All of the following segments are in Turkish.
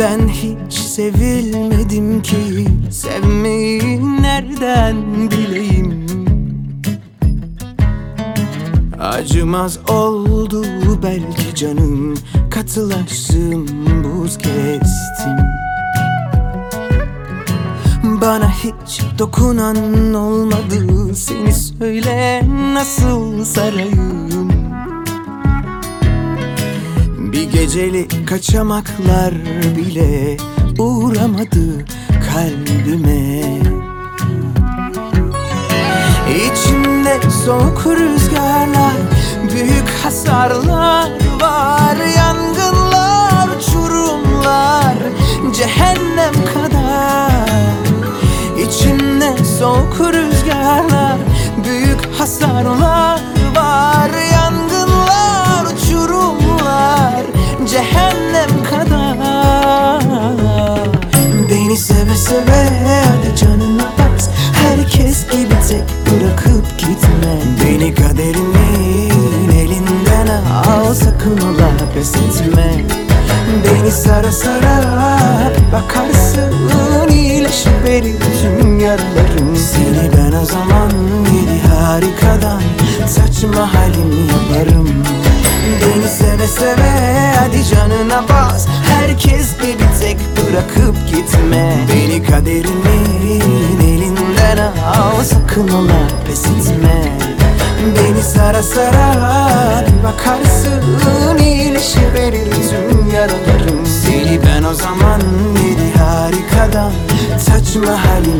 Ben hiç sevilmedim ki. Sevmeyi nereden bileyim? Acımaz oldu belki canım. Katılaştım buz kestim Bana hiç dokunan olmadı. Seni söyle nasıl sarayım? Bir geceli kaçamaklar bile uğramadı kalbime. İçimde soğuk rüzgarlar, büyük hasarlar soğuk rüzgarlar, büyük hasarlar var Yangınlar, uçurumlar, cehennem kadar. Beni seve seve hadi canına bas Herkes gibi tek bırakıp gitme. Beni kaderimin elinden al Sakın ola pes etme. Beni sara sara bakarsın iyileşip verir tüm yaralarım Seni ben o zaman yedi harikadan Saçma halimi yaparım. Beni seve seve hadi canına bas. Herkes gibi tek bırakıp gitme. Beni kaderimin elinden al. Sakın ola pes etme. Beni sara sara bakarsın Saçma halim yaparım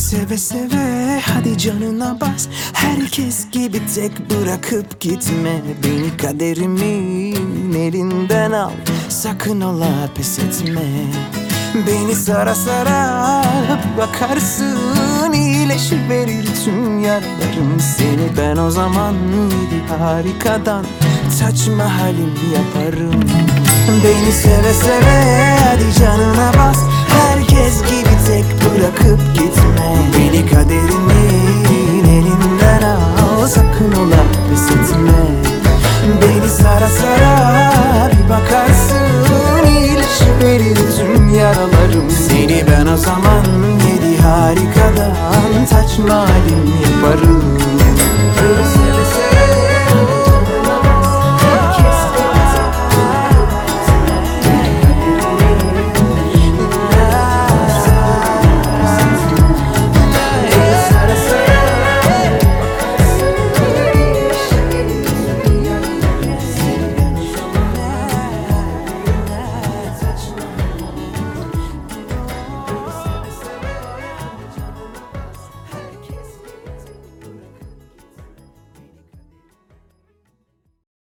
Seve seve hadi canına bas. Herkes gibi tek bırakıp gitme. Beni kaderimin elinden al. Sakın ola pes etme. Beni sara sara bakarsın. İyileşiverir tüm yaralarım Seni. Ben o zaman yedi harikadan saçma halim yaparım. Beni seve seve hadi canına bas. Herkes gibi bırakıp gitme. Beni kaderimin elinden al Sakın ola pes etme. Beni sara sara bir bakarsın iyileşiverir tüm yaralarım. Seni ben o zaman yedi harikadan saçma halim yaparım